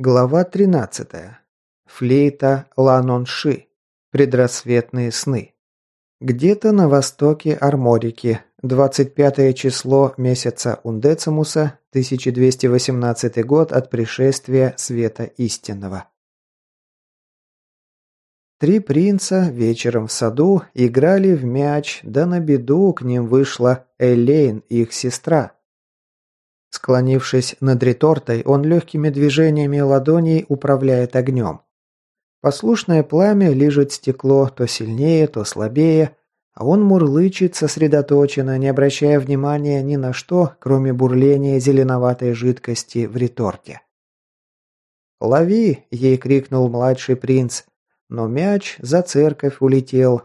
Глава 13. Флейта Ланонши. Предрассветные сны. Где-то на востоке Арморики, 25 число месяца Ундецимуса, 1218 год от пришествия света истинного. Три принца вечером в саду играли в мяч, да на беду к ним вышла Элейн, их сестра – Склонившись над ретортой, он легкими движениями ладоней управляет огнем. Послушное пламя лижет стекло то сильнее, то слабее, а он мурлычет сосредоточенно, не обращая внимания ни на что, кроме бурления зеленоватой жидкости в реторте. «Лови!» – ей крикнул младший принц, но мяч за церковь улетел.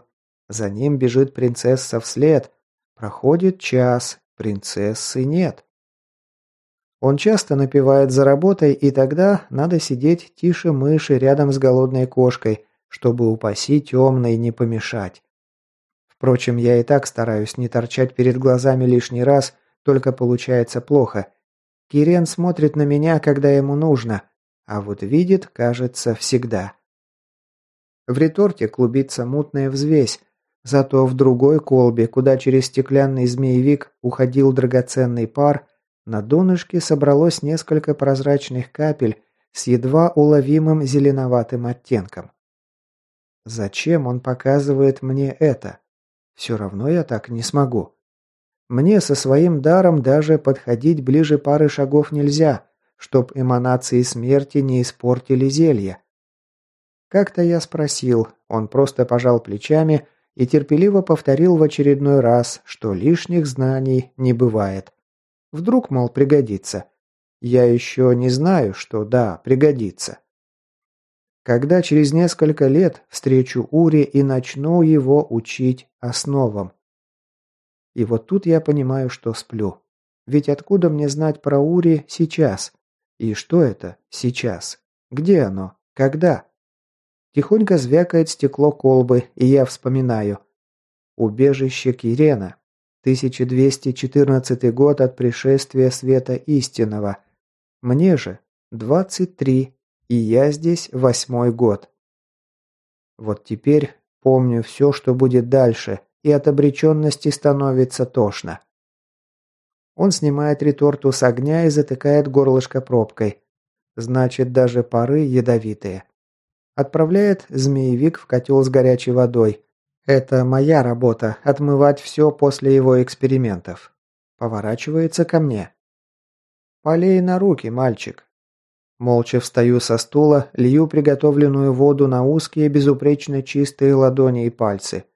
За ним бежит принцесса вслед. Проходит час, принцессы нет. Он часто напивает за работой, и тогда надо сидеть тише мыши рядом с голодной кошкой, чтобы упаси темной не помешать. Впрочем, я и так стараюсь не торчать перед глазами лишний раз, только получается плохо. Кирен смотрит на меня, когда ему нужно, а вот видит, кажется, всегда. В реторте клубится мутная взвесь, зато в другой колбе, куда через стеклянный змеевик уходил драгоценный пар, на донышке собралось несколько прозрачных капель с едва уловимым зеленоватым оттенком. Зачем он показывает мне это? Все равно я так не смогу. Мне со своим даром даже подходить ближе пары шагов нельзя, чтоб эманации смерти не испортили зелье. Как-то я спросил, он просто пожал плечами и терпеливо повторил в очередной раз, что лишних знаний не бывает. Вдруг, мол, пригодится. Я еще не знаю, что да, пригодится. Когда через несколько лет встречу Ури и начну его учить основам. И вот тут я понимаю, что сплю. Ведь откуда мне знать про Ури сейчас? И что это сейчас? Где оно? Когда? Тихонько звякает стекло колбы, и я вспоминаю. Убежище Кирена. 1214 год от пришествия света истинного. Мне же 23, и я здесь восьмой год. Вот теперь помню все, что будет дальше, и от обреченности становится тошно. Он снимает реторту с огня и затыкает горлышко пробкой. Значит, даже пары ядовитые. Отправляет змеевик в котел с горячей водой. Это моя работа – отмывать все после его экспериментов. Поворачивается ко мне. Полей на руки, мальчик. Молча встаю со стула, лью приготовленную воду на узкие, безупречно чистые ладони и пальцы.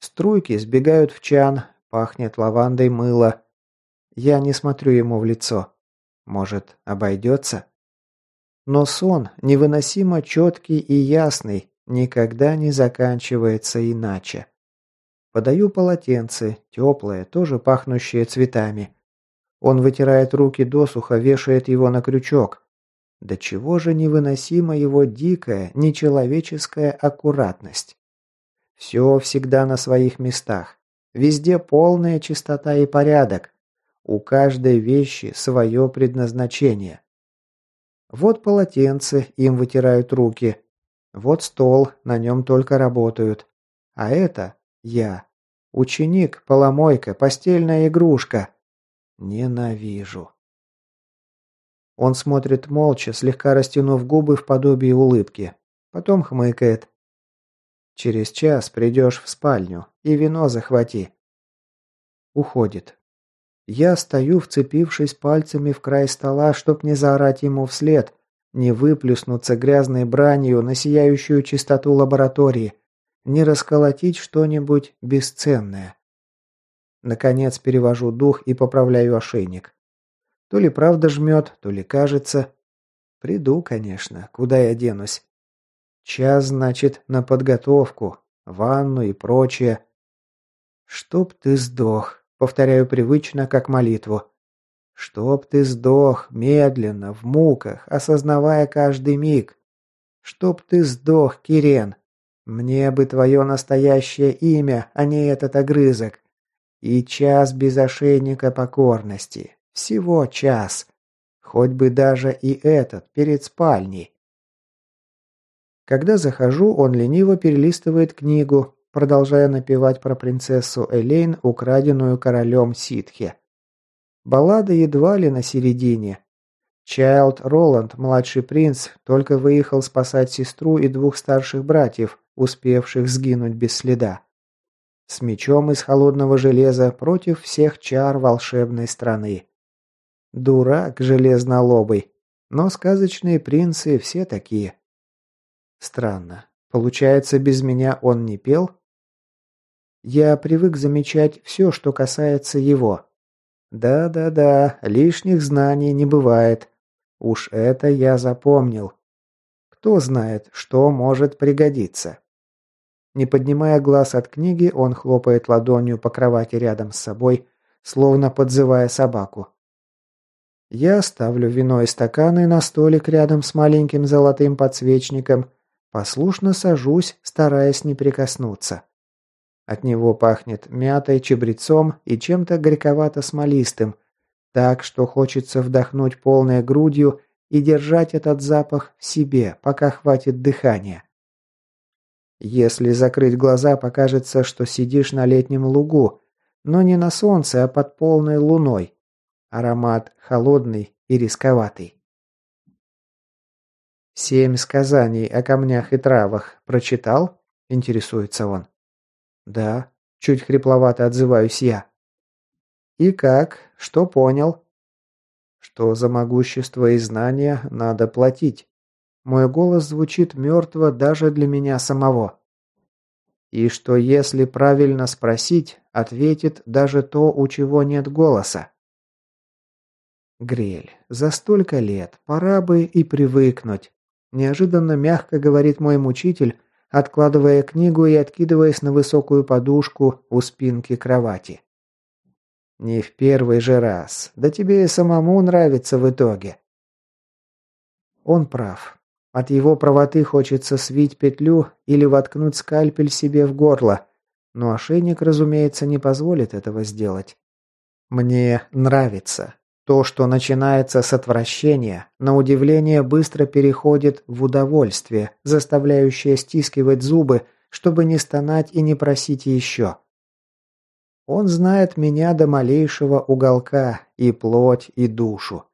Струйки сбегают в чан, пахнет лавандой мыло. Я не смотрю ему в лицо. Может, обойдется? Но сон невыносимо четкий и ясный, никогда не заканчивается иначе. Подаю полотенце, теплое, тоже пахнущее цветами. Он вытирает руки досуха, вешает его на крючок. До чего же невыносима его дикая, нечеловеческая аккуратность. Все всегда на своих местах. Везде полная чистота и порядок. У каждой вещи свое предназначение. Вот полотенце, им вытирают руки. Вот стол, на нем только работают. А это я. Ученик, поломойка, постельная игрушка. Ненавижу. Он смотрит молча, слегка растянув губы в подобии улыбки. Потом хмыкает. «Через час придешь в спальню и вино захвати». Уходит. Я стою, вцепившись пальцами в край стола, чтоб не заорать ему вслед, не выплюснуться грязной бранью на сияющую чистоту лаборатории, не расколотить что-нибудь бесценное. Наконец перевожу дух и поправляю ошейник. То ли правда жмет, то ли кажется. Приду, конечно, куда я денусь. Час, значит, на подготовку, ванну и прочее. Чтоб ты сдох, повторяю привычно, как молитву. Чтоб ты сдох, медленно, в муках, осознавая каждый миг. Чтоб ты сдох, Кирен. Мне бы твое настоящее имя, а не этот огрызок. И час без ошейника покорности. Всего час. Хоть бы даже и этот, перед спальней. Когда захожу, он лениво перелистывает книгу, продолжая напевать про принцессу Элейн, украденную королем Ситхи. Баллада едва ли на середине. Чайлд Роланд, младший принц, только выехал спасать сестру и двух старших братьев, успевших сгинуть без следа. С мечом из холодного железа против всех чар волшебной страны. Дурак железнолобый, но сказочные принцы все такие. Странно. Получается, без меня он не пел? Я привык замечать все, что касается его. Да-да-да, лишних знаний не бывает. Уж это я запомнил. Кто знает, что может пригодиться. Не поднимая глаз от книги, он хлопает ладонью по кровати рядом с собой, словно подзывая собаку. Я ставлю вино и стаканы на столик рядом с маленьким золотым подсвечником, послушно сажусь, стараясь не прикоснуться. От него пахнет мятой, чебрецом и чем-то горьковато-смолистым, так что хочется вдохнуть полной грудью и держать этот запах в себе, пока хватит дыхания. Если закрыть глаза, покажется, что сидишь на летнем лугу, но не на солнце, а под полной луной. Аромат холодный и рисковатый. «Семь сказаний о камнях и травах прочитал?» – интересуется он. «Да», – чуть хрипловато отзываюсь я. «И как? Что понял?» «Что за могущество и знания надо платить. Мой голос звучит мертво даже для меня самого. И что если правильно спросить, ответит даже то, у чего нет голоса. Грель, за столько лет пора бы и привыкнуть. Неожиданно мягко говорит мой мучитель, откладывая книгу и откидываясь на высокую подушку у спинки кровати. Не в первый же раз. Да тебе и самому нравится в итоге. Он прав. От его правоты хочется свить петлю или воткнуть скальпель себе в горло, но ошейник, разумеется, не позволит этого сделать. Мне нравится. То, что начинается с отвращения, на удивление быстро переходит в удовольствие, заставляющее стискивать зубы, чтобы не стонать и не просить еще. Он знает меня до малейшего уголка, и плоть, и душу.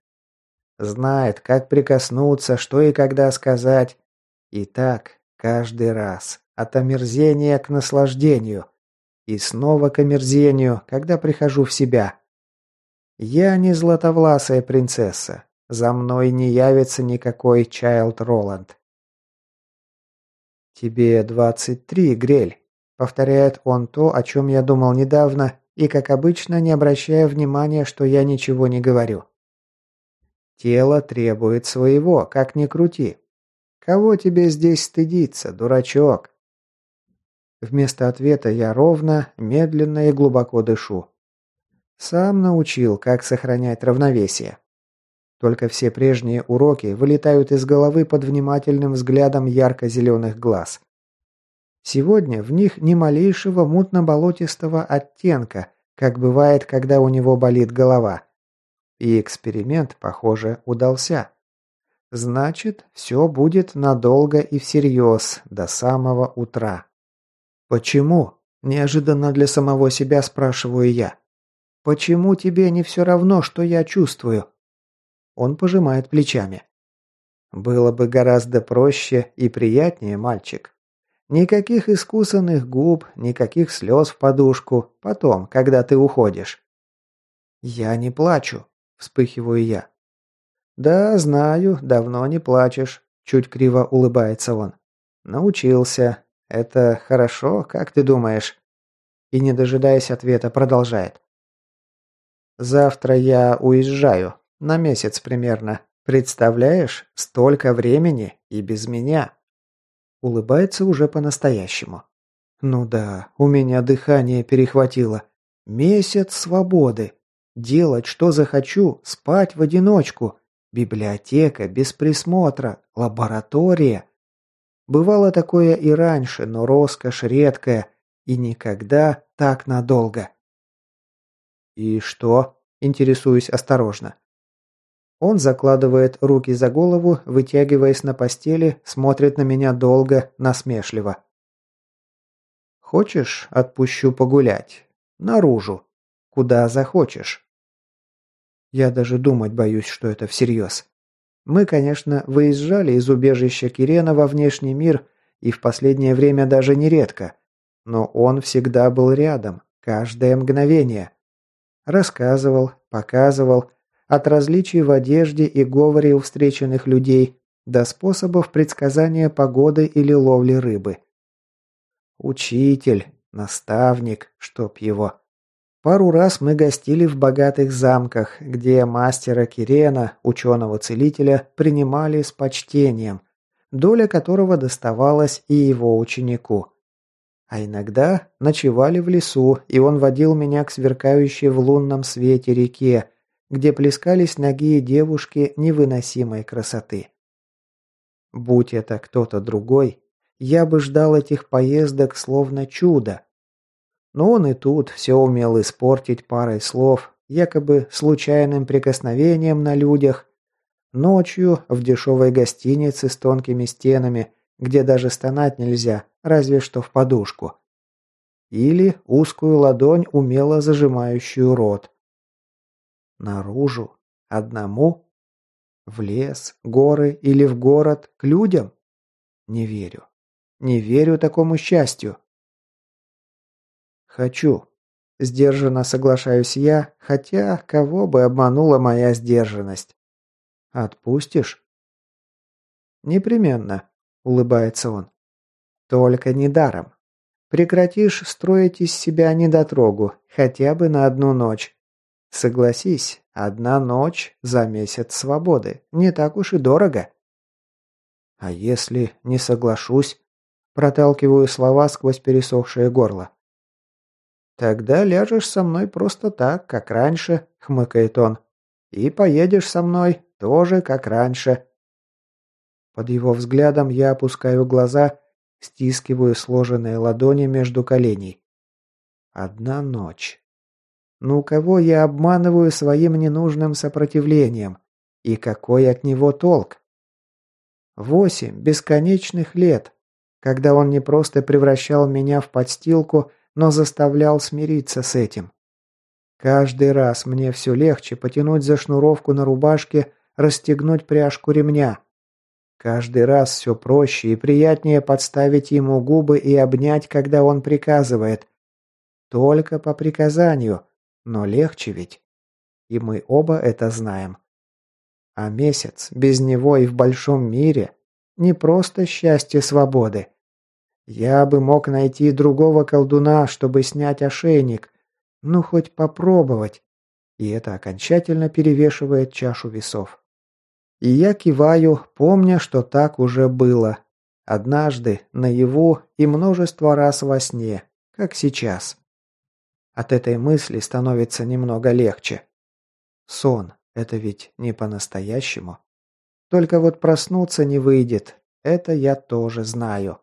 Знает, как прикоснуться, что и когда сказать. И так каждый раз. От омерзения к наслаждению. И снова к омерзению, когда прихожу в себя. Я не златовласая принцесса. За мной не явится никакой Чайлд Роланд. «Тебе двадцать три, Грель», — повторяет он то, о чем я думал недавно, и, как обычно, не обращая внимания, что я ничего не говорю. Тело требует своего, как ни крути. Кого тебе здесь стыдиться, дурачок? Вместо ответа я ровно, медленно и глубоко дышу. Сам научил, как сохранять равновесие. Только все прежние уроки вылетают из головы под внимательным взглядом ярко-зеленых глаз. Сегодня в них ни малейшего мутно-болотистого оттенка, как бывает, когда у него болит голова. И эксперимент, похоже, удался. Значит, все будет надолго и всерьез, до самого утра. «Почему?» – неожиданно для самого себя спрашиваю я. «Почему тебе не все равно, что я чувствую?» Он пожимает плечами. «Было бы гораздо проще и приятнее, мальчик. Никаких искусанных губ, никаких слез в подушку, потом, когда ты уходишь». «Я не плачу», Вспыхиваю я. «Да, знаю, давно не плачешь», – чуть криво улыбается он. «Научился. Это хорошо, как ты думаешь?» И, не дожидаясь ответа, продолжает. «Завтра я уезжаю. На месяц примерно. Представляешь, столько времени и без меня». Улыбается уже по-настоящему. «Ну да, у меня дыхание перехватило. Месяц свободы. Делать, что захочу, спать в одиночку. Библиотека без присмотра, лаборатория. Бывало такое и раньше, но роскошь редкая и никогда так надолго. «И что?» – интересуюсь осторожно. Он закладывает руки за голову, вытягиваясь на постели, смотрит на меня долго, насмешливо. «Хочешь, отпущу погулять? Наружу. Куда захочешь». Я даже думать боюсь, что это всерьез. Мы, конечно, выезжали из убежища Кирена во внешний мир, и в последнее время даже нередко. Но он всегда был рядом, каждое мгновение. Рассказывал, показывал, от различий в одежде и говоре у встреченных людей до способов предсказания погоды или ловли рыбы. Учитель, наставник, чтоб его. Пару раз мы гостили в богатых замках, где мастера Кирена, ученого-целителя, принимали с почтением, доля которого доставалась и его ученику. А иногда ночевали в лесу, и он водил меня к сверкающей в лунном свете реке, где плескались ноги девушки невыносимой красоты. Будь это кто-то другой, я бы ждал этих поездок словно чудо. Но он и тут все умел испортить парой слов, якобы случайным прикосновением на людях, ночью в дешевой гостинице с тонкими стенами, где даже стонать нельзя, разве что в подушку. Или узкую ладонь, умело зажимающую рот. Наружу? Одному? В лес, горы или в город, к людям? Не верю. Не верю такому счастью. Хочу. Сдержанно соглашаюсь я, хотя кого бы обманула моя сдержанность. Отпустишь? Непременно, улыбается он. Только не даром. Прекратишь строить из себя недотрогу, хотя бы на одну ночь. Согласись, одна ночь за месяц свободы. Не так уж и дорого. А если не соглашусь? Проталкиваю слова сквозь пересохшее горло. «Тогда ляжешь со мной просто так, как раньше», — хмыкает он. «И поедешь со мной тоже, как раньше». Под его взглядом я опускаю глаза, стискиваю сложенные ладони между коленей. Одна ночь. Ну кого я обманываю своим ненужным сопротивлением? И какой от него толк? Восемь бесконечных лет, когда он не просто превращал меня в подстилку, но заставлял смириться с этим. Каждый раз мне все легче потянуть за шнуровку на рубашке, расстегнуть пряжку ремня. Каждый раз все проще и приятнее подставить ему губы и обнять, когда он приказывает. Только по приказанию – но легче ведь. И мы оба это знаем. А месяц без него и в большом мире не просто счастье свободы. Я бы мог найти другого колдуна, чтобы снять ошейник. Ну, хоть попробовать. И это окончательно перевешивает чашу весов. И я киваю, помня, что так уже было. Однажды, наяву и множество раз во сне, как сейчас. От этой мысли становится немного легче. Сон – это ведь не по-настоящему. Только вот проснуться не выйдет. Это я тоже знаю.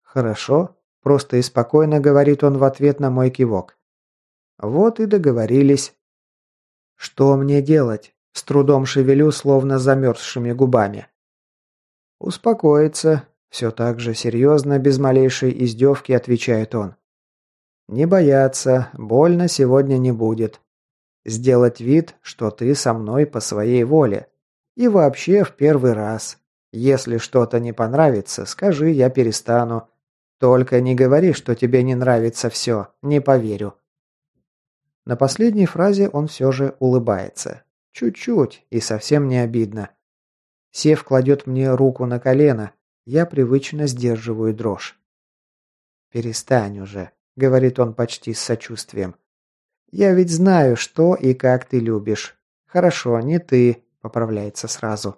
«Хорошо», – просто и спокойно говорит он в ответ на мой кивок. «Вот и договорились». «Что мне делать?» – с трудом шевелю, словно замерзшими губами. «Успокоиться», – все так же серьезно, без малейшей издевки отвечает он. Не бояться, больно сегодня не будет. Сделать вид, что ты со мной по своей воле. И вообще в первый раз. Если что-то не понравится, скажи, я перестану. Только не говори, что тебе не нравится все, не поверю. На последней фразе он все же улыбается. Чуть-чуть и совсем не обидно. Сев кладет мне руку на колено, я привычно сдерживаю дрожь. «Перестань уже», говорит он почти с сочувствием. Я ведь знаю, что и как ты любишь. Хорошо, не ты, поправляется сразу.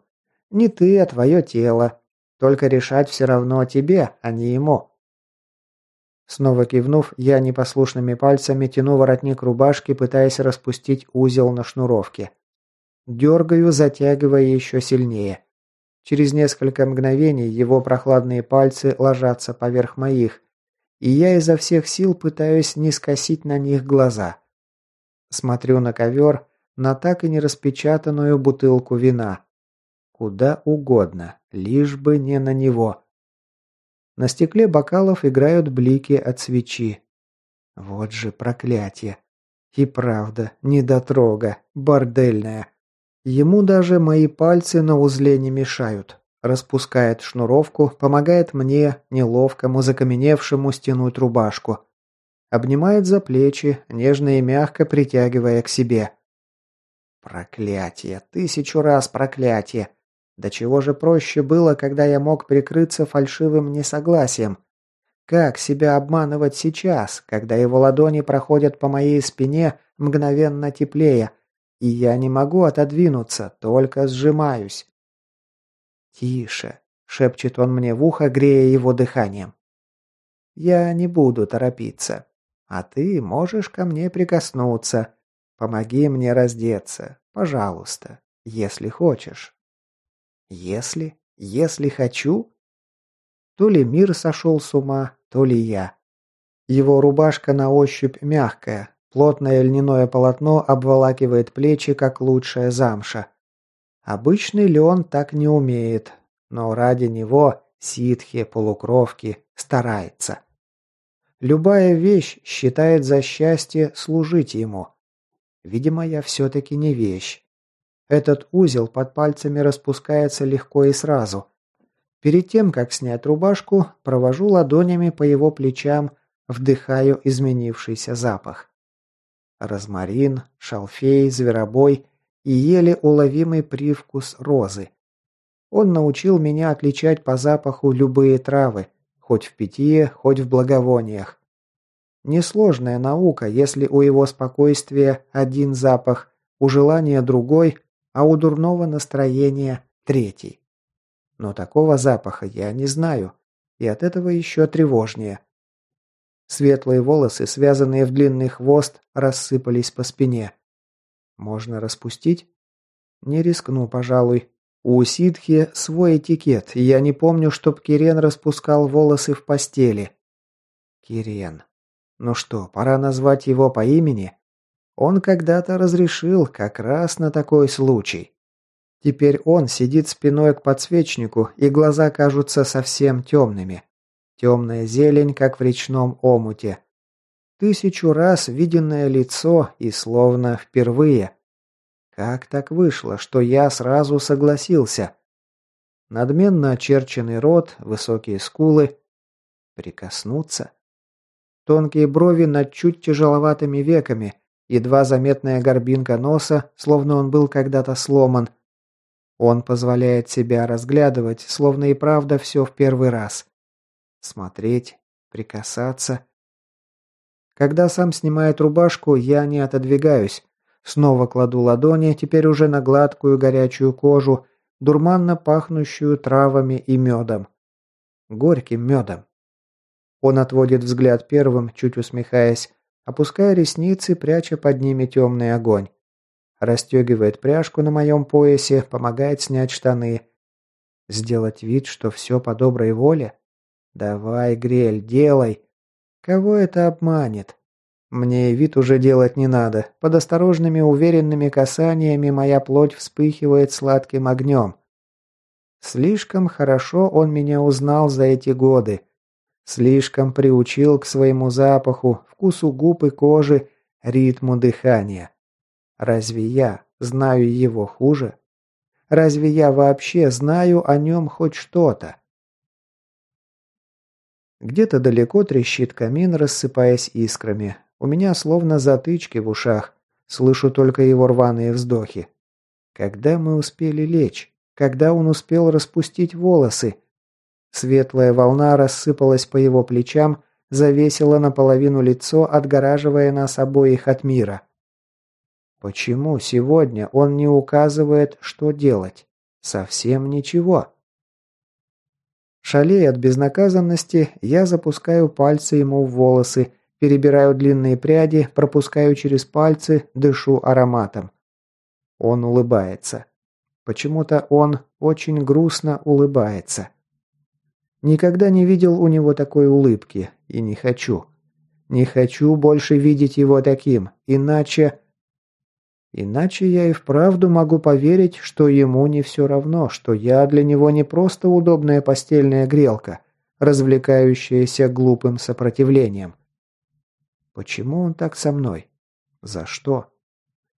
Не ты, а твое тело. Только решать все равно тебе, а не ему. Снова кивнув, я непослушными пальцами тяну воротник рубашки, пытаясь распустить узел на шнуровке. Дергаю, затягивая еще сильнее. Через несколько мгновений его прохладные пальцы ложатся поверх моих, и я изо всех сил пытаюсь не скосить на них глаза. Смотрю на ковер, на так и не распечатанную бутылку вина. Куда угодно, лишь бы не на него. На стекле бокалов играют блики от свечи. Вот же проклятие. И правда, недотрога, бордельная. Ему даже мои пальцы на узле не мешают. Распускает шнуровку, помогает мне, неловкому, закаменевшему, стянуть рубашку. Обнимает за плечи, нежно и мягко притягивая к себе. Проклятие, тысячу раз проклятие. Да чего же проще было, когда я мог прикрыться фальшивым несогласием? Как себя обманывать сейчас, когда его ладони проходят по моей спине мгновенно теплее, и я не могу отодвинуться, только сжимаюсь? «Тише», — шепчет он мне в ухо, грея его дыханием. «Я не буду торопиться. А ты можешь ко мне прикоснуться. Помоги мне раздеться, пожалуйста, если хочешь». «Если? Если хочу?» То ли мир сошел с ума, то ли я. Его рубашка на ощупь мягкая, плотное льняное полотно обволакивает плечи, как лучшая замша. Обычный лен так не умеет, но ради него ситхи, полукровки, старается. Любая вещь считает за счастье служить ему. Видимо, я все-таки не вещь. Этот узел под пальцами распускается легко и сразу. Перед тем, как снять рубашку, провожу ладонями по его плечам, вдыхаю изменившийся запах. Розмарин, шалфей, зверобой и еле уловимый привкус розы. Он научил меня отличать по запаху любые травы, хоть в питье, хоть в благовониях. Несложная наука, если у его спокойствия один запах, у желания другой, а у дурного настроения третий. Но такого запаха я не знаю, и от этого еще тревожнее. Светлые волосы, связанные в длинный хвост, рассыпались по спине. Можно распустить? Не рискну, пожалуй. У ситхи свой этикет, и я не помню, чтоб Кирен распускал волосы в постели. Кирен. Ну что, пора назвать его по имени? Он когда-то разрешил как раз на такой случай. Теперь он сидит спиной к подсвечнику, и глаза кажутся совсем темными. Темная зелень, как в речном омуте. Тысячу раз виденное лицо и словно впервые. Как так вышло, что я сразу согласился? Надменно очерченный рот, высокие скулы. Прикоснуться? Тонкие брови над чуть тяжеловатыми веками, едва заметная горбинка носа, словно он был когда-то сломан. Он позволяет себя разглядывать, словно и правда все в первый раз. Смотреть, прикасаться. Когда сам снимает рубашку, я не отодвигаюсь. Снова кладу ладони, теперь уже на гладкую горячую кожу, дурманно пахнущую травами и медом. Горьким медом. Он отводит взгляд первым, чуть усмехаясь, опуская ресницы, пряча под ними темный огонь. Растегивает пряжку на моем поясе, помогает снять штаны. Сделать вид, что все по доброй воле? Давай, Грель, делай. Кого это обманет? Мне вид уже делать не надо. Под осторожными уверенными касаниями моя плоть вспыхивает сладким огнем. Слишком хорошо он меня узнал за эти годы. Слишком приучил к своему запаху, вкусу губ и кожи, ритму дыхания. Разве я знаю его хуже? Разве я вообще знаю о нем хоть что-то? Где-то далеко трещит камин, рассыпаясь искрами. У меня словно затычки в ушах. Слышу только его рваные вздохи. Когда мы успели лечь? Когда он успел распустить волосы? Светлая волна рассыпалась по его плечам, завесила наполовину лицо, отгораживая нас обоих от мира. Почему сегодня он не указывает, что делать? Совсем ничего. Шалея от безнаказанности, я запускаю пальцы ему в волосы, перебираю длинные пряди, пропускаю через пальцы, дышу ароматом. Он улыбается. Почему-то он очень грустно улыбается. Никогда не видел у него такой улыбки и не хочу. Не хочу больше видеть его таким, иначе... Иначе я и вправду могу поверить, что ему не все равно, что я для него не просто удобная постельная грелка, развлекающаяся глупым сопротивлением. Почему он так со мной? За что?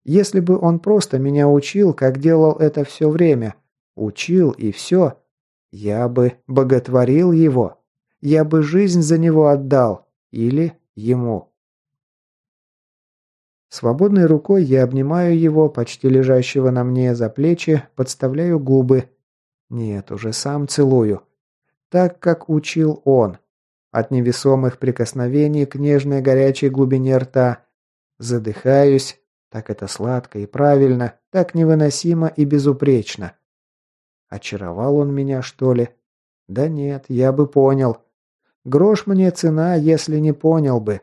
Если бы он просто меня учил, как делал это все время, учил и все, я бы боготворил его, я бы жизнь за него отдал или ему. Свободной рукой я обнимаю его, почти лежащего на мне за плечи, подставляю губы. Нет, уже сам целую. Так, как учил он. От невесомых прикосновений к нежной горячей глубине рта. Задыхаюсь. Так это сладко и правильно, так невыносимо и безупречно. Очаровал он меня, что ли? Да нет, я бы понял. Грош мне цена, если не понял бы.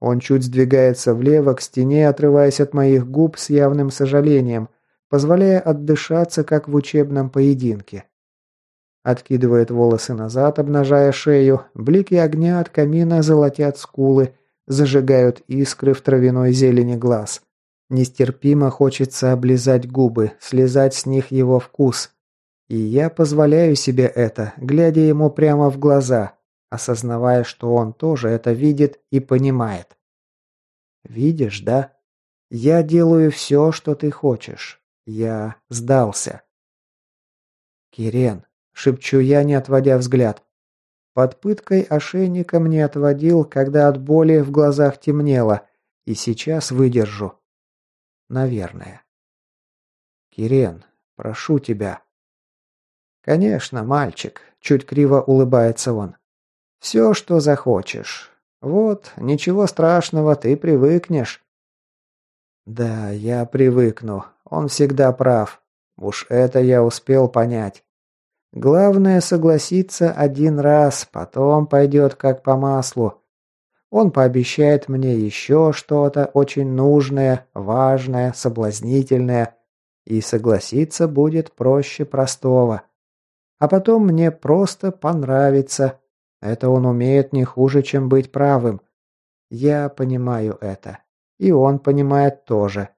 Он чуть сдвигается влево к стене, отрываясь от моих губ с явным сожалением, позволяя отдышаться, как в учебном поединке. Откидывает волосы назад, обнажая шею, блики огня от камина золотят скулы, зажигают искры в травяной зелени глаз. Нестерпимо хочется облизать губы, слезать с них его вкус. И я позволяю себе это, глядя ему прямо в глаза, осознавая, что он тоже это видит и понимает. «Видишь, да? Я делаю все, что ты хочешь. Я сдался». «Кирен», — шепчу я, не отводя взгляд. Под пыткой ошейником не отводил, когда от боли в глазах темнело, и сейчас выдержу. Наверное. «Кирен, прошу тебя». «Конечно, мальчик», — чуть криво улыбается он. Все, что захочешь. Вот, ничего страшного, ты привыкнешь. Да, я привыкну. Он всегда прав. Уж это я успел понять. Главное согласиться один раз, потом пойдет как по маслу. Он пообещает мне еще что-то очень нужное, важное, соблазнительное, и согласиться будет проще простого. А потом мне просто понравится, это он умеет не хуже, чем быть правым. Я понимаю это. И он понимает тоже.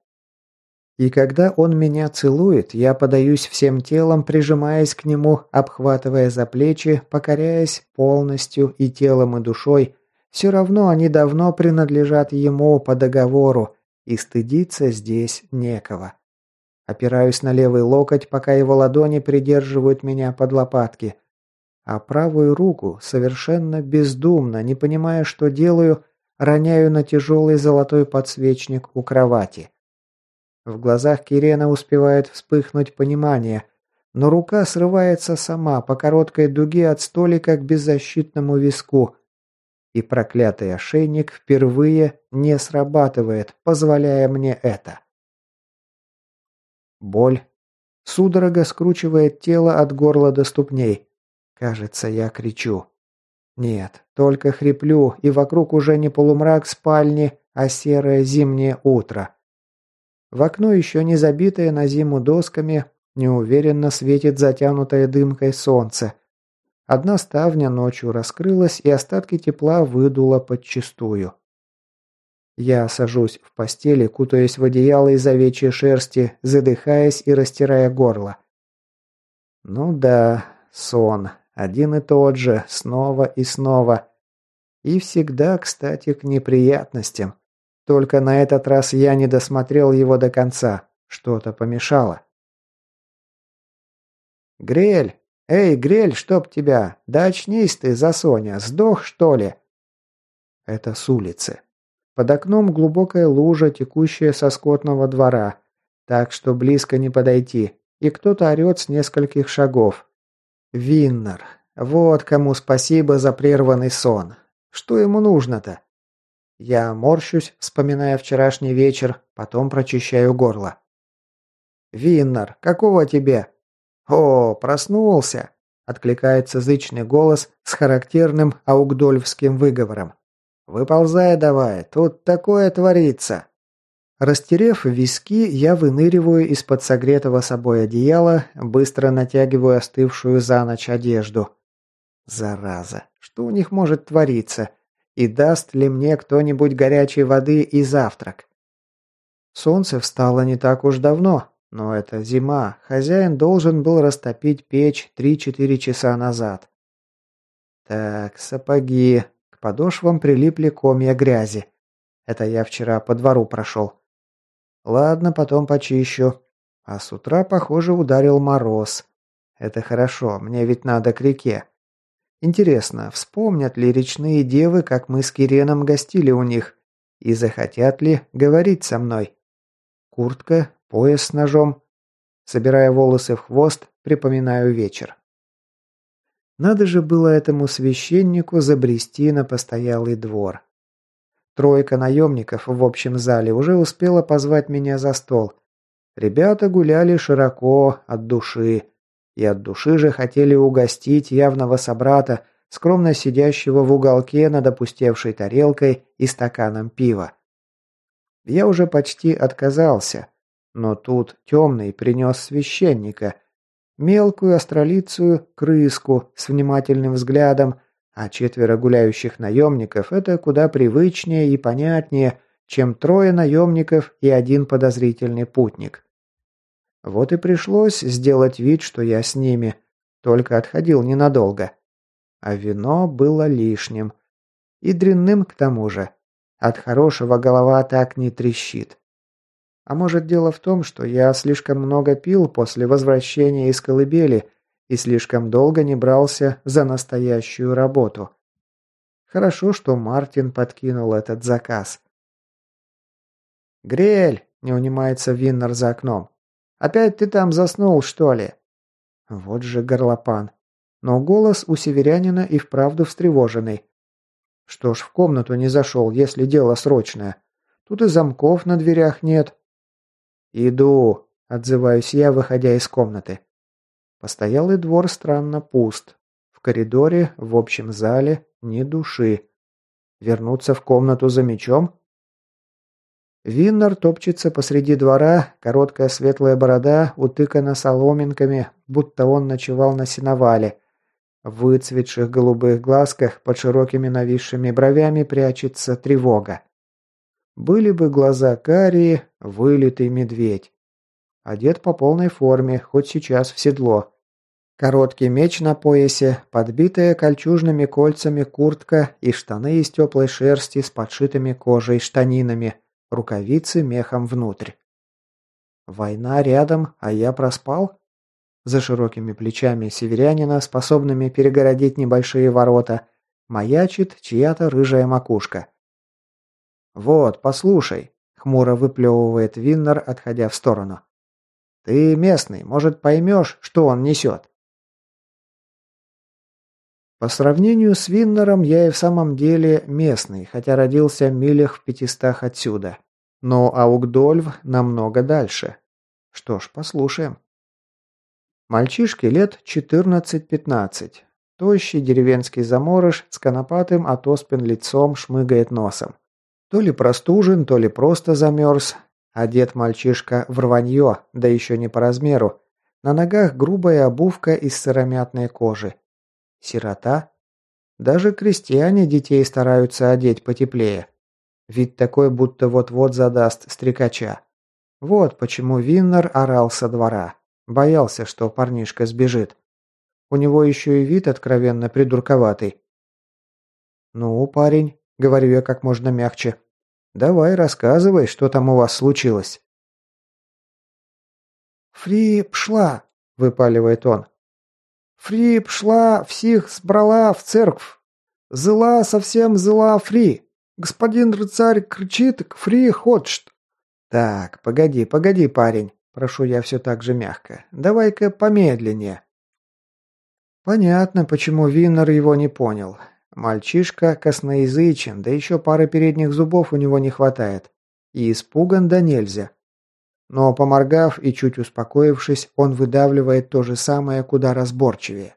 И когда он меня целует, я подаюсь всем телом, прижимаясь к нему, обхватывая за плечи, покоряясь полностью и телом, и душой. Все равно они давно принадлежат ему по договору, и стыдиться здесь некого. Опираюсь на левый локоть, пока его ладони придерживают меня под лопатки – а правую руку, совершенно бездумно, не понимая, что делаю, роняю на тяжелый золотой подсвечник у кровати. В глазах Кирена успевает вспыхнуть понимание, но рука срывается сама по короткой дуге от столика к беззащитному виску, и проклятый ошейник впервые не срабатывает, позволяя мне это. Боль. Судорога скручивает тело от горла до ступней. Кажется, я кричу. Нет, только хриплю, и вокруг уже не полумрак спальни, а серое зимнее утро. В окно еще не забитое на зиму досками, неуверенно светит затянутое дымкой солнце. Одна ставня ночью раскрылась, и остатки тепла выдуло подчистую. Я сажусь в постели, кутаясь в одеяло из овечьей шерсти, задыхаясь и растирая горло. Ну да, сон. Один и тот же, снова и снова. И всегда, кстати, к неприятностям. Только на этот раз я не досмотрел его до конца. Что-то помешало. «Грель! Эй, Грель, чтоб тебя! Да очнись ты, Засоня! Сдох, что ли?» Это с улицы. Под окном глубокая лужа, текущая со скотного двора, так что близко не подойти, и кто-то орет с нескольких шагов. Виннер. Вот кому спасибо за прерванный сон. Что ему нужно-то? Я морщусь, вспоминая вчерашний вечер, потом прочищаю горло. «Виннер, какого тебе?» «О, проснулся!» – откликается зычный голос с характерным аугдольфским выговором. «Выползай давай, тут такое творится!» Растерев виски, я выныриваю из-под согретого собой одеяла, быстро натягиваю остывшую за ночь одежду. Зараза, что у них может твориться? И даст ли мне кто-нибудь горячей воды и завтрак? Солнце встало не так уж давно, но это зима. Хозяин должен был растопить печь 3-4 часа назад. Так, сапоги. К подошвам прилипли комья грязи. Это я вчера по двору прошел. Ладно, потом почищу. А с утра, похоже, ударил мороз. Это хорошо, мне ведь надо к реке. Интересно, вспомнят ли речные девы, как мы с Киреном гостили у них? И захотят ли говорить со мной? Куртка, пояс с ножом. Собирая волосы в хвост, припоминаю вечер. Надо же было этому священнику забрести на постоялый двор. Тройка наемников в общем зале уже успела позвать меня за стол. Ребята гуляли широко, от души. И от души же хотели угостить явного собрата, скромно сидящего в уголке над опустевшей тарелкой и стаканом пива. Я уже почти отказался, но тут темный принес священника, мелкую астролицию крыску с внимательным взглядом, а четверо гуляющих наемников – это куда привычнее и понятнее, чем трое наемников и один подозрительный путник. Вот и пришлось сделать вид, что я с ними, только отходил ненадолго. А вино было лишним. И дрянным к тому же. От хорошего голова так не трещит. А может дело в том, что я слишком много пил после возвращения из колыбели и слишком долго не брался за настоящую работу. Хорошо, что Мартин подкинул этот заказ. «Грель!» – не унимается Виннер за окном. Опять ты там заснул, что ли?» Вот же горлопан. Но голос у северянина и вправду встревоженный. Что ж, в комнату не зашел, если дело срочное. Тут и замков на дверях нет. «Иду», — отзываюсь я, выходя из комнаты. Постоялый двор странно пуст. В коридоре, в общем зале, ни души. Вернуться в комнату за мечом? Виннер топчется посреди двора, короткая светлая борода утыкана соломинками, будто он ночевал на сеновале. В выцветших голубых глазках под широкими нависшими бровями прячется тревога. Были бы глаза карие, вылитый медведь. Одет по полной форме, хоть сейчас в седло. Короткий меч на поясе, подбитая кольчужными кольцами куртка и штаны из теплой шерсти с подшитыми кожей штанинами – рукавицы мехом внутрь. Война рядом, а я проспал? За широкими плечами северянина, способными перегородить небольшие ворота, маячит чья-то рыжая макушка. «Вот, послушай», — хмуро выплевывает Виннер, отходя в сторону. «Ты местный, может, поймешь, что он несет?» По сравнению с Виннером я и в самом деле местный, хотя родился милях в пятистах отсюда. Но Аугдольв намного дальше. Что ж, послушаем. Мальчишке лет 14-15. Тощий деревенский заморыш с конопатым от оспин лицом шмыгает носом. То ли простужен, то ли просто замерз. Одет мальчишка в рванье, да еще не по размеру. На ногах грубая обувка из сыромятной кожи. Сирота? Даже крестьяне детей стараются одеть потеплее. Вид такой, будто вот-вот задаст стрекача. Вот почему Виннер орал со двора. Боялся, что парнишка сбежит. У него еще и вид откровенно придурковатый. «Ну, парень», — говорю я как можно мягче, — «давай рассказывай, что там у вас случилось». «Фри пшла», — выпаливает он. Фри пшла, всех сбрала в церковь. Зыла совсем зыла Фри. Господин рыцарь кричит, к Фри хочет. Так, погоди, погоди, парень. Прошу я все так же мягко. Давай-ка помедленнее. Понятно, почему Виннер его не понял. Мальчишка косноязычен, да еще пары передних зубов у него не хватает. И испуган да нельзя. Но, поморгав и чуть успокоившись, он выдавливает то же самое куда разборчивее.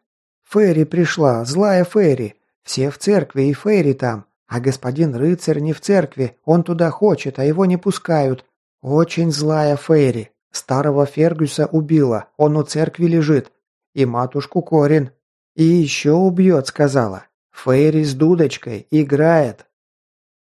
«Ферри пришла, злая Ферри. Все в церкви и Ферри там. А господин рыцарь не в церкви, он туда хочет, а его не пускают. Очень злая Ферри. Старого Фергюса убила, он у церкви лежит. И матушку Корин. И еще убьет, сказала. Фейри с дудочкой играет.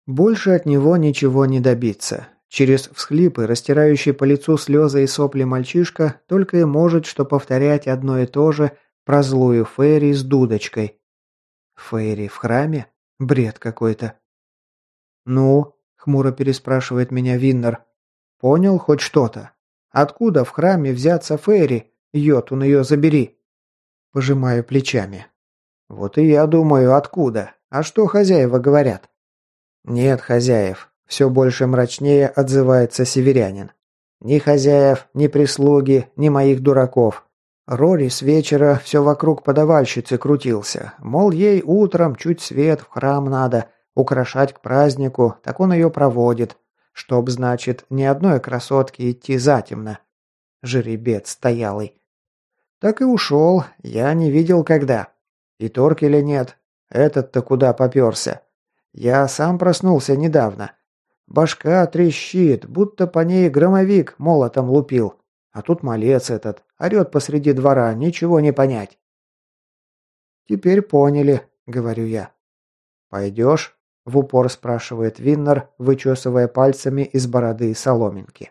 Больше от него ничего не добиться. Через всхлипы, растирающий по лицу слезы и сопли мальчишка, только и может что повторять одно и то же про злую Фейри с дудочкой. Фейри в храме? Бред какой-то. «Ну?» – хмуро переспрашивает меня Виннер. «Понял хоть что-то? Откуда в храме взяться Фейри? Йотун ее забери!» Пожимаю плечами. «Вот и я думаю, откуда? А что хозяева говорят?» «Нет хозяев. Все больше мрачнее отзывается северянин. Ни хозяев, ни прислуги, ни моих дураков. Рори с вечера все вокруг подавальщицы крутился. Мол, ей утром чуть свет в храм надо, украшать к празднику, так он ее проводит. Чтоб, значит, ни одной красотке идти затемно. Жеребец стоялый. Так и ушел, я не видел когда. И Торкеля нет. Этот-то куда поперся? Я сам проснулся недавно. Башка трещит, будто по ней громовик молотом лупил. А тут малец этот, орет посреди двора, ничего не понять. «Теперь поняли», — говорю я. «Пойдешь?» — в упор спрашивает Виннер, вычесывая пальцами из бороды соломинки.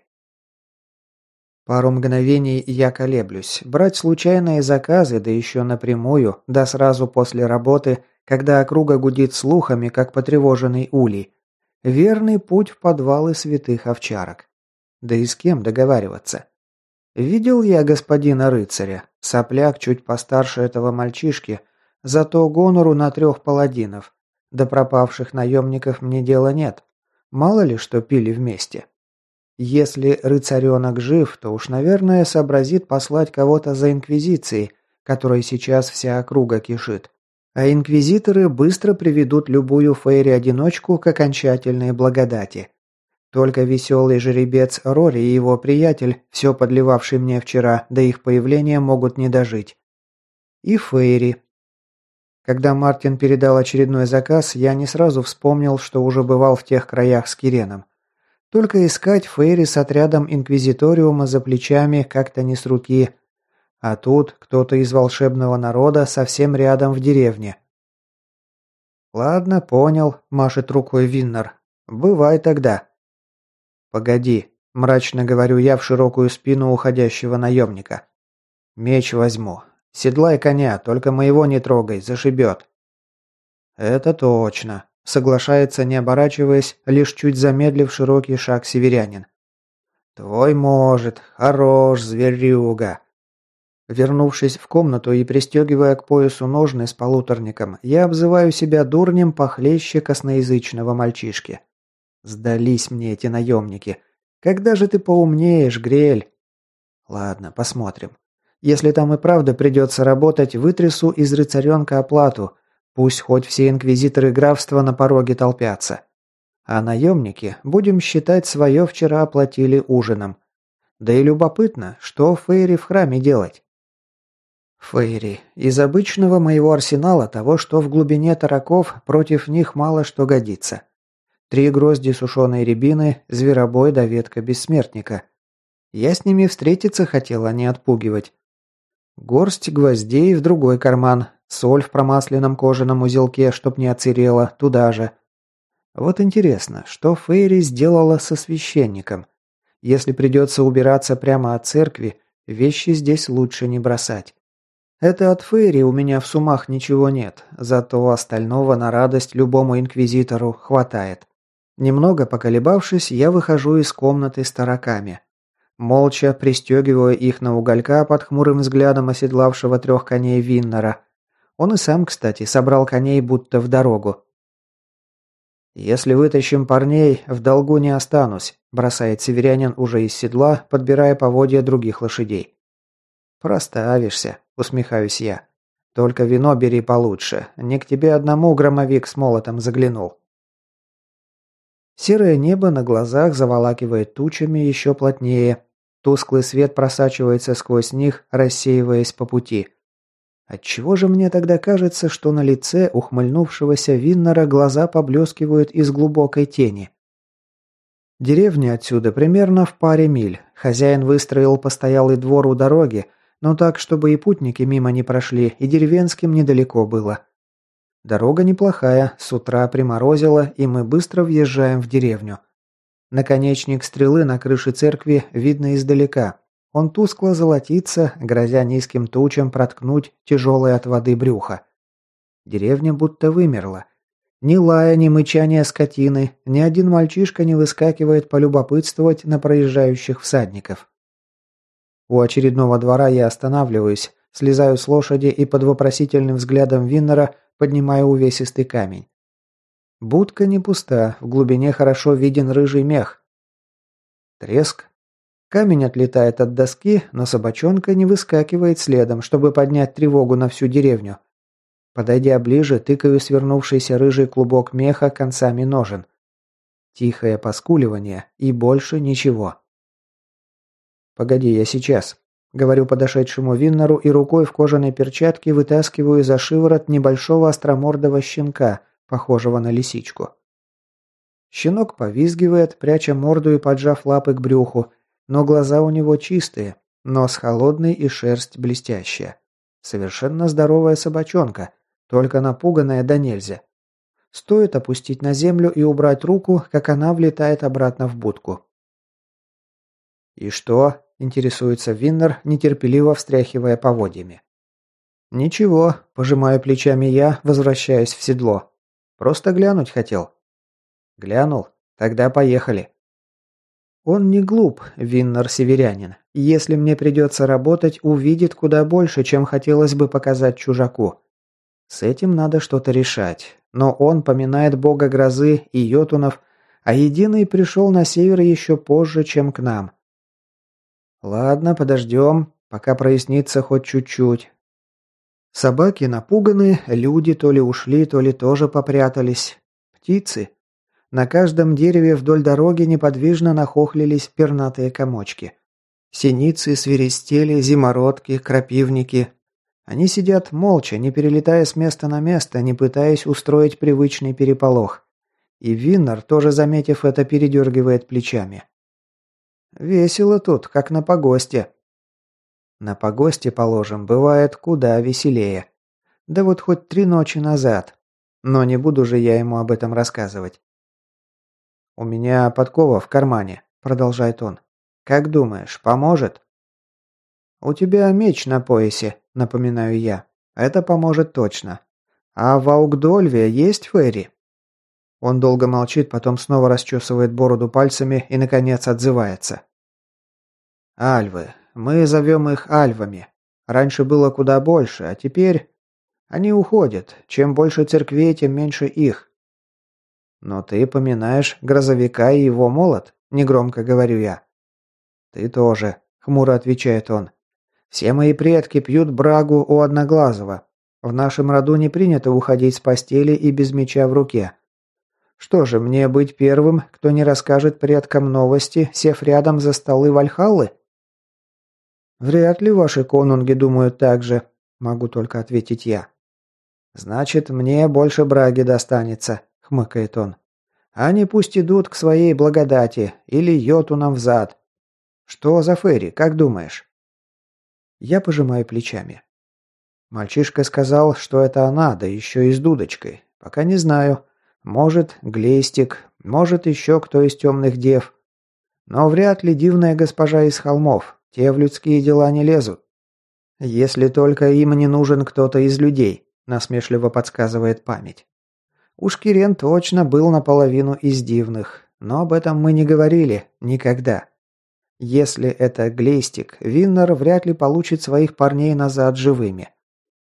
Пару мгновений я колеблюсь. Брать случайные заказы, да еще напрямую, да сразу после работы, когда округа гудит слухами, как потревоженный улей, Верный путь в подвалы святых овчарок. Да и с кем договариваться? Видел я господина рыцаря, сопляк чуть постарше этого мальчишки, зато гонору на трех паладинов. До пропавших наемников мне дела нет. Мало ли, что пили вместе. Если рыцаренок жив, то уж, наверное, сообразит послать кого-то за инквизицией, которой сейчас вся округа кишит а инквизиторы быстро приведут любую Фейри-одиночку к окончательной благодати. Только веселый жеребец Рори и его приятель, все подливавший мне вчера, до их появления могут не дожить. И Фейри. Когда Мартин передал очередной заказ, я не сразу вспомнил, что уже бывал в тех краях с Киреном. Только искать Фейри с отрядом Инквизиториума за плечами как-то не с руки – а тут кто-то из волшебного народа совсем рядом в деревне. «Ладно, понял», – машет рукой Виннер. «Бывай тогда». «Погоди», – мрачно говорю я в широкую спину уходящего наемника. «Меч возьму. Седлай коня, только моего не трогай, зашибет». «Это точно», – соглашается, не оборачиваясь, лишь чуть замедлив широкий шаг северянин. «Твой может. Хорош, зверюга. Вернувшись в комнату и пристегивая к поясу ножны с полуторником, я обзываю себя дурнем похлеще косноязычного мальчишки. Сдались мне эти наемники. Когда же ты поумнеешь, Грель? Ладно, посмотрим. Если там и правда придется работать, вытрясу из рыцаренка оплату. Пусть хоть все инквизиторы графства на пороге толпятся. А наемники, будем считать, свое вчера оплатили ужином. Да и любопытно, что Фейри в храме делать? Фейри. Из обычного моего арсенала того, что в глубине тараков, против них мало что годится. Три грозди сушеной рябины, зверобой да ветка бессмертника. Я с ними встретиться хотел, а не отпугивать. Горсть гвоздей в другой карман, соль в промасленном кожаном узелке, чтоб не оцерела, туда же. Вот интересно, что Фейри сделала со священником? Если придется убираться прямо от церкви, вещи здесь лучше не бросать. Это от Фейри у меня в сумах ничего нет, зато остального на радость любому инквизитору хватает. Немного поколебавшись, я выхожу из комнаты с тараками. Молча пристегиваю их на уголька под хмурым взглядом оседлавшего трех коней Виннера. Он и сам, кстати, собрал коней будто в дорогу. «Если вытащим парней, в долгу не останусь», – бросает северянин уже из седла, подбирая поводья других лошадей. «Проставишься», – усмехаюсь я. «Только вино бери получше. Не к тебе одному громовик с молотом заглянул». Серое небо на глазах заволакивает тучами еще плотнее. Тусклый свет просачивается сквозь них, рассеиваясь по пути. Отчего же мне тогда кажется, что на лице ухмыльнувшегося Виннера глаза поблескивают из глубокой тени? Деревня отсюда примерно в паре миль. Хозяин выстроил постоялый двор у дороги, но так, чтобы и путники мимо не прошли, и деревенским недалеко было. Дорога неплохая, с утра приморозила, и мы быстро въезжаем в деревню. Наконечник стрелы на крыше церкви видно издалека. Он тускло золотится, грозя низким тучам проткнуть тяжелое от воды брюхо. Деревня будто вымерла. Ни лая, ни мычания скотины, ни один мальчишка не выскакивает полюбопытствовать на проезжающих всадников. У очередного двора я останавливаюсь, слезаю с лошади и под вопросительным взглядом Виннера поднимаю увесистый камень. Будка не пуста, в глубине хорошо виден рыжий мех. Треск. Камень отлетает от доски, но собачонка не выскакивает следом, чтобы поднять тревогу на всю деревню. Подойдя ближе, тыкаю свернувшийся рыжий клубок меха концами ножен. Тихое поскуливание и больше ничего. «Погоди, я сейчас», — говорю подошедшему Виннеру и рукой в кожаной перчатке вытаскиваю за шиворот небольшого остромордого щенка, похожего на лисичку. Щенок повизгивает, пряча морду и поджав лапы к брюху, но глаза у него чистые, нос холодный и шерсть блестящая. Совершенно здоровая собачонка, только напуганная да нельзя. Стоит опустить на землю и убрать руку, как она влетает обратно в будку. «И что?» – интересуется Виннер, нетерпеливо встряхивая поводьями. «Ничего», – пожимаю плечами я, возвращаясь в седло. «Просто глянуть хотел». «Глянул? Тогда поехали». Он не глуп, Виннер-северянин. Если мне придется работать, увидит куда больше, чем хотелось бы показать чужаку. С этим надо что-то решать. Но он поминает бога грозы и йотунов, а Единый пришел на север еще позже, чем к нам. Ладно, подождем, пока прояснится хоть чуть-чуть. Собаки напуганы, люди то ли ушли, то ли тоже попрятались. Птицы. На каждом дереве вдоль дороги неподвижно нахохлились пернатые комочки. Синицы свиристели, зимородки, крапивники, они сидят молча, не перелетая с места на место, не пытаясь устроить привычный переполох. И Виннер, тоже заметив это, передергивает плечами. «Весело тут, как на погосте». «На погосте, положим, бывает куда веселее. Да вот хоть три ночи назад. Но не буду же я ему об этом рассказывать». «У меня подкова в кармане», — продолжает он. «Как думаешь, поможет?» «У тебя меч на поясе», — напоминаю я. «Это поможет точно. А в Аугдольве есть Ферри?» Он долго молчит, потом снова расчесывает бороду пальцами и, наконец, отзывается. «Альвы. Мы зовем их альвами. Раньше было куда больше, а теперь... Они уходят. Чем больше церквей, тем меньше их». «Но ты поминаешь грозовика и его молот?» – негромко говорю я. «Ты тоже», – хмуро отвечает он. Все мои предки пьют брагу у Одноглазого. В нашем роду не принято уходить с постели и без меча в руке. Что же, мне быть первым, кто не расскажет предкам новости, сев рядом за столы Вальхаллы? Вряд ли ваши конунги думают так же, могу только ответить я. Значит, мне больше браги достанется, хмыкает он. Они пусть идут к своей благодати или йотунам взад. Что за Ферри, как думаешь? Я пожимаю плечами. Мальчишка сказал, что это она, да еще и с дудочкой. Пока не знаю. Может, Глейстик, может, еще кто из темных дев. Но вряд ли дивная госпожа из холмов. Те в людские дела не лезут. Если только им не нужен кто-то из людей, насмешливо подсказывает память. Уж Кирен точно был наполовину из дивных, но об этом мы не говорили никогда. Если это Глейстик, Виннер вряд ли получит своих парней назад живыми.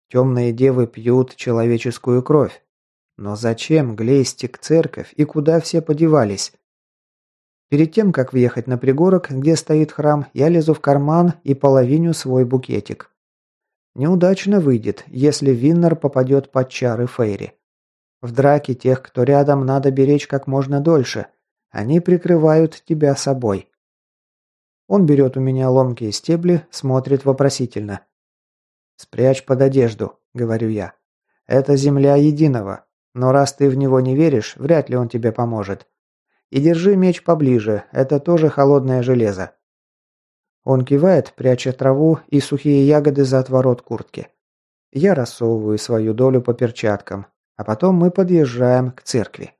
Темные девы пьют человеческую кровь. Но зачем Глейстик церковь и куда все подевались? Перед тем, как въехать на пригорок, где стоит храм, я лезу в карман и половиню свой букетик. Неудачно выйдет, если Виннер попадет под чары Фейри. В драке тех, кто рядом, надо беречь как можно дольше. Они прикрывают тебя собой. Он берет у меня ломкие стебли, смотрит вопросительно. «Спрячь под одежду», — говорю я. «Это земля единого, но раз ты в него не веришь, вряд ли он тебе поможет. И держи меч поближе, это тоже холодное железо». Он кивает, пряча траву и сухие ягоды за отворот куртки. Я рассовываю свою долю по перчаткам, а потом мы подъезжаем к церкви.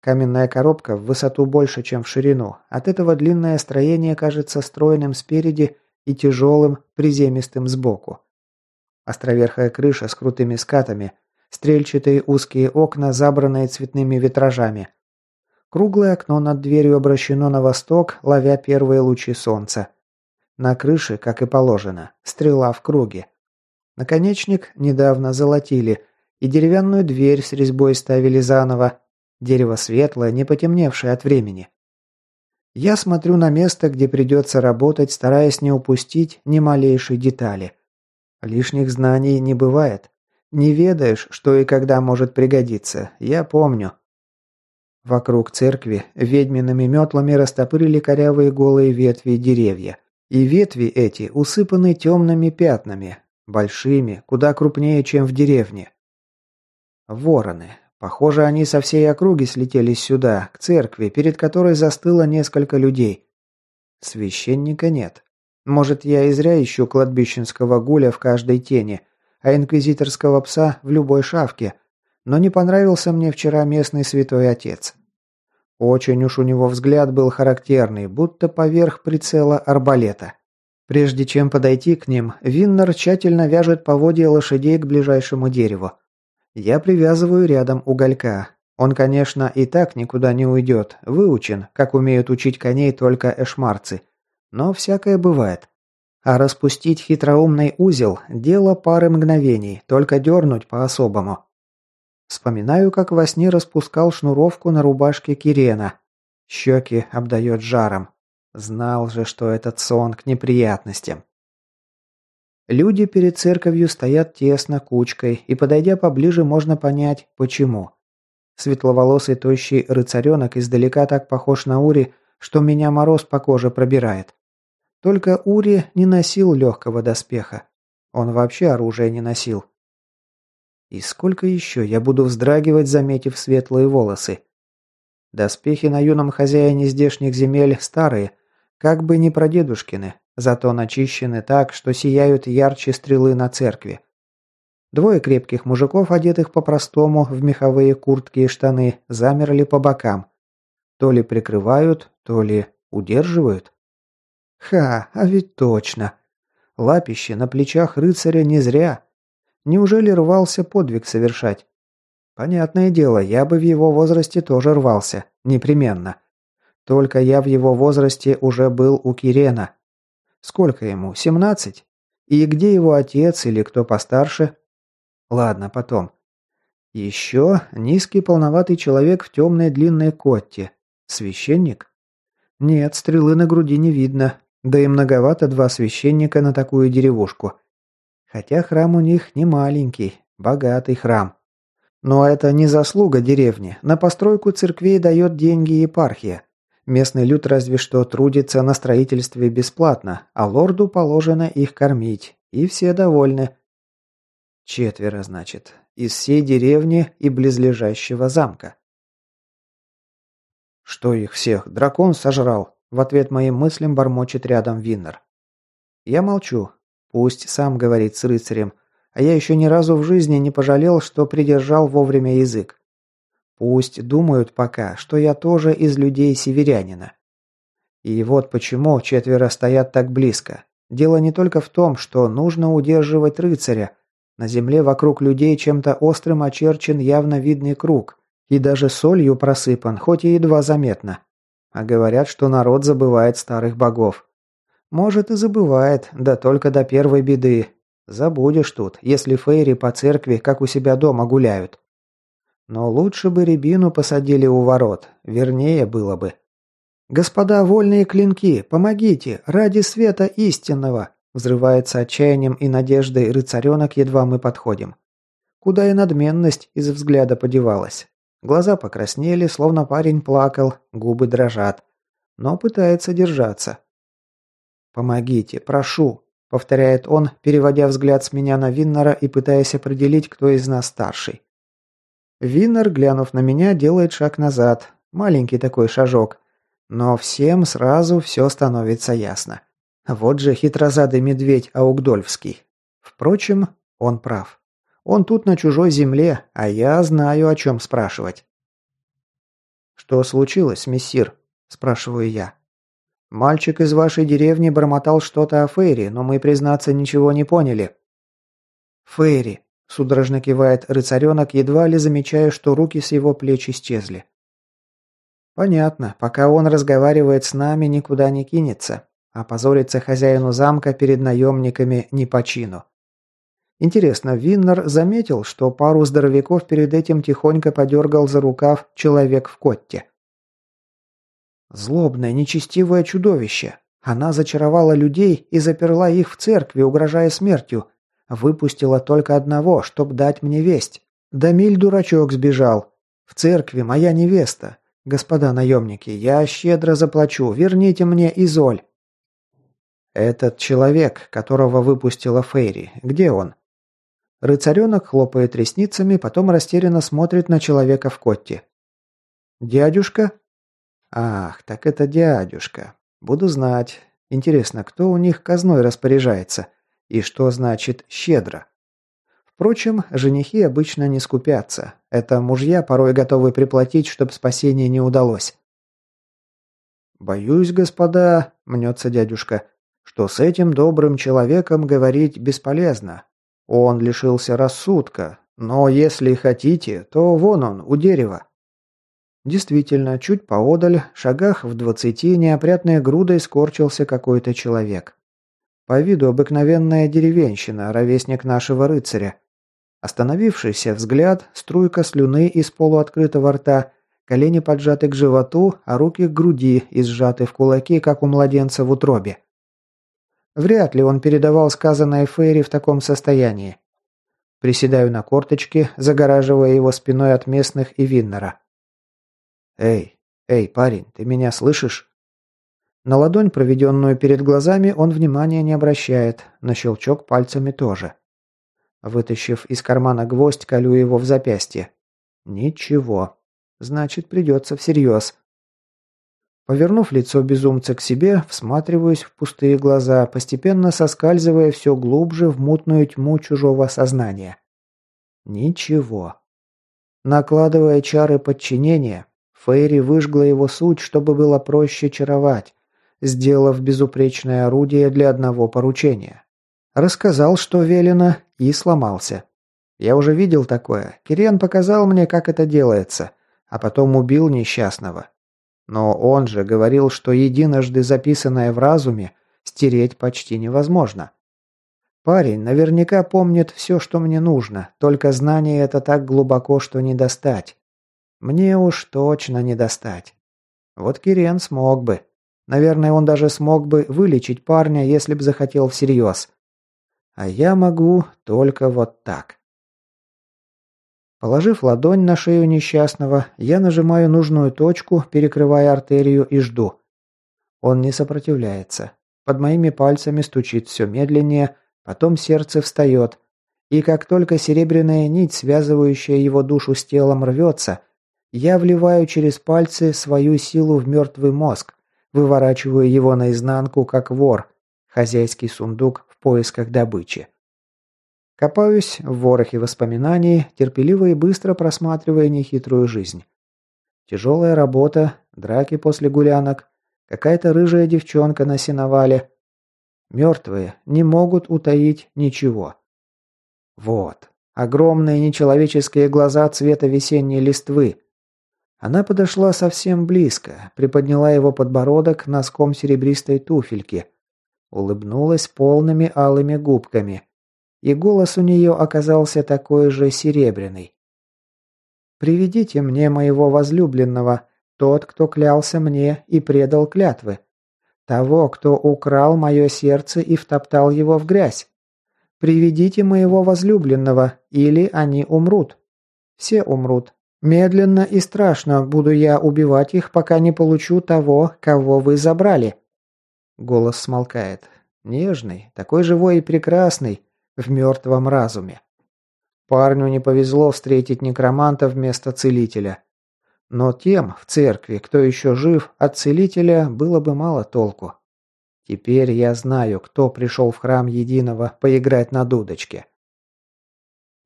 Каменная коробка в высоту больше, чем в ширину. От этого длинное строение кажется стройным спереди и тяжелым, приземистым сбоку. Островерхая крыша с крутыми скатами, стрельчатые узкие окна, забранные цветными витражами. Круглое окно над дверью обращено на восток, ловя первые лучи солнца. На крыше, как и положено, стрела в круге. Наконечник недавно золотили, и деревянную дверь с резьбой ставили заново. Дерево светлое, не потемневшее от времени. Я смотрю на место, где придется работать, стараясь не упустить ни малейшей детали. Лишних знаний не бывает. Не ведаешь, что и когда может пригодиться. Я помню. Вокруг церкви ведьмиными метлами растопырили корявые голые ветви деревья. И ветви эти усыпаны темными пятнами, большими, куда крупнее, чем в деревне. Вороны. Похоже, они со всей округи слетелись сюда, к церкви, перед которой застыло несколько людей. Священника нет. Может, я и зря ищу кладбищенского гуля в каждой тени, а инквизиторского пса в любой шавке, но не понравился мне вчера местный святой отец. Очень уж у него взгляд был характерный, будто поверх прицела арбалета. Прежде чем подойти к ним, Виннер тщательно вяжет поводья лошадей к ближайшему дереву. Я привязываю рядом уголька. Он, конечно, и так никуда не уйдет, выучен, как умеют учить коней только эшмарцы. Но всякое бывает. А распустить хитроумный узел – дело пары мгновений, только дернуть по-особому. Вспоминаю, как во сне распускал шнуровку на рубашке Кирена. Щеки обдает жаром. Знал же, что этот сон к неприятностям. Люди перед церковью стоят тесно, кучкой, и, подойдя поближе, можно понять, почему. Светловолосый тощий рыцаренок издалека так похож на Ури, что меня мороз по коже пробирает. Только Ури не носил легкого доспеха. Он вообще оружие не носил. И сколько еще я буду вздрагивать, заметив светлые волосы? Доспехи на юном хозяине здешних земель старые, как бы не прадедушкины, зато начищены так, что сияют ярче стрелы на церкви. Двое крепких мужиков, одетых по-простому в меховые куртки и штаны, замерли по бокам. То ли прикрывают, то ли удерживают. Ха, а ведь точно. Лапище на плечах рыцаря не зря. Неужели рвался подвиг совершать? Понятное дело, я бы в его возрасте тоже рвался. Непременно. Только я в его возрасте уже был у Кирена. Сколько ему? Семнадцать? И где его отец или кто постарше? Ладно, потом. Еще низкий полноватый человек в темной длинной котте. Священник? Нет, стрелы на груди не видно. Да и многовато два священника на такую деревушку. Хотя храм у них не маленький, богатый храм. Но это не заслуга деревни. На постройку церквей дает деньги епархия. Местный люд разве что трудится на строительстве бесплатно, а лорду положено их кормить, и все довольны. Четверо, значит, из всей деревни и близлежащего замка. Что их всех, дракон сожрал? В ответ моим мыслям бормочет рядом Виннер. Я молчу. Пусть сам говорит с рыцарем, а я еще ни разу в жизни не пожалел, что придержал вовремя язык. Пусть думают пока, что я тоже из людей северянина. И вот почему четверо стоят так близко. Дело не только в том, что нужно удерживать рыцаря. На земле вокруг людей чем-то острым очерчен явно видный круг. И даже солью просыпан, хоть и едва заметно. А говорят, что народ забывает старых богов. Может и забывает, да только до первой беды. Забудешь тут, если фейри по церкви, как у себя дома, гуляют. Но лучше бы рябину посадили у ворот, вернее было бы. «Господа вольные клинки, помогите, ради света истинного!» Взрывается отчаянием и надеждой рыцаренок, едва мы подходим. Куда и надменность из взгляда подевалась. Глаза покраснели, словно парень плакал, губы дрожат. Но пытается держаться. «Помогите, прошу», — повторяет он, переводя взгляд с меня на Виннера и пытаясь определить, кто из нас старший. Виннер, глянув на меня, делает шаг назад. Маленький такой шажок. Но всем сразу все становится ясно. Вот же хитрозадый медведь Аугдольфский. Впрочем, он прав. Он тут на чужой земле, а я знаю, о чем спрашивать. «Что случилось, мессир?» – спрашиваю я. «Мальчик из вашей деревни бормотал что-то о Фейри, но мы, признаться, ничего не поняли». «Фейри», – судорожно кивает рыцаренок, едва ли замечая, что руки с его плеч исчезли. «Понятно. Пока он разговаривает с нами, никуда не кинется. А позориться хозяину замка перед наемниками не по чину». Интересно, Виннер заметил, что пару здоровяков перед этим тихонько подергал за рукав человек в котте. Злобное, нечестивое чудовище. Она зачаровала людей и заперла их в церкви, угрожая смертью. Выпустила только одного, чтоб дать мне весть. Дамиль дурачок сбежал. В церкви моя невеста. Господа наемники, я щедро заплачу, верните мне Изоль. Этот человек, которого выпустила Фейри, где он? Рыцаренок хлопает ресницами, потом растерянно смотрит на человека в котте. «Дядюшка?» «Ах, так это дядюшка. Буду знать. Интересно, кто у них казной распоряжается? И что значит «щедро»?» Впрочем, женихи обычно не скупятся. Это мужья порой готовы приплатить, чтобы спасение не удалось. «Боюсь, господа», — мнется дядюшка, — «что с этим добрым человеком говорить бесполезно. Он лишился рассудка, но если хотите, то вон он, у дерева». Действительно, чуть поодаль, шагах в двадцати, неопрятной грудой скорчился какой-то человек. По виду обыкновенная деревенщина, ровесник нашего рыцаря. Остановившийся взгляд, струйка слюны из полуоткрытого рта, колени поджаты к животу, а руки к груди и сжаты в кулаки, как у младенца в утробе. Вряд ли он передавал сказанное Фейри в таком состоянии. Приседаю на корточки, загораживая его спиной от местных и Виннера. «Эй, эй, парень, ты меня слышишь?» На ладонь, проведенную перед глазами, он внимания не обращает, на щелчок пальцами тоже. Вытащив из кармана гвоздь, колю его в запястье. Ничего. Значит, придется всерьез. Повернув лицо безумца к себе, всматриваюсь в пустые глаза, постепенно соскальзывая все глубже в мутную тьму чужого сознания. Ничего. Накладывая чары подчинения, Фейри выжгла его суть, чтобы было проще чаровать, сделав безупречное орудие для одного поручения. Рассказал, что велено, и сломался. Я уже видел такое. Кириан показал мне, как это делается, а потом убил несчастного. Но он же говорил, что единожды записанное в разуме стереть почти невозможно. Парень наверняка помнит все, что мне нужно, только знание это так глубоко, что не достать. Мне уж точно не достать. Вот Кирен смог бы. Наверное, он даже смог бы вылечить парня, если бы захотел всерьез. А я могу только вот так. Положив ладонь на шею несчастного, я нажимаю нужную точку, перекрывая артерию и жду. Он не сопротивляется. Под моими пальцами стучит все медленнее, потом сердце встает. И как только серебряная нить, связывающая его душу с телом, рвется – я вливаю через пальцы свою силу в мертвый мозг, выворачиваю его наизнанку, как вор, хозяйский сундук в поисках добычи. Копаюсь в ворохе воспоминаний, терпеливо и быстро просматривая нехитрую жизнь. Тяжелая работа, драки после гулянок, какая-то рыжая девчонка на сеновале. Мертвые не могут утаить ничего. Вот. Огромные нечеловеческие глаза цвета весенней листвы, она подошла совсем близко, приподняла его подбородок носком серебристой туфельки, улыбнулась полными алыми губками, и голос у нее оказался такой же серебряный. «Приведите мне моего возлюбленного, тот, кто клялся мне и предал клятвы, того, кто украл мое сердце и втоптал его в грязь. Приведите моего возлюбленного, или они умрут. Все умрут, Медленно и страшно буду я убивать их, пока не получу того, кого вы забрали. Голос смолкает. Нежный, такой живой и прекрасный, в мертвом разуме. Парню не повезло встретить некроманта вместо целителя. Но тем в церкви, кто еще жив, от целителя было бы мало толку. Теперь я знаю, кто пришел в храм Единого поиграть на дудочке.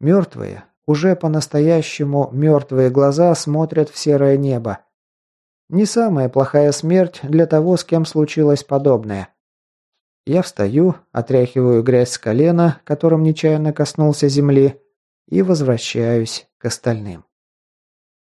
Мертвые, уже по-настоящему мертвые глаза смотрят в серое небо. Не самая плохая смерть для того, с кем случилось подобное. Я встаю, отряхиваю грязь с колена, которым нечаянно коснулся земли, и возвращаюсь к остальным.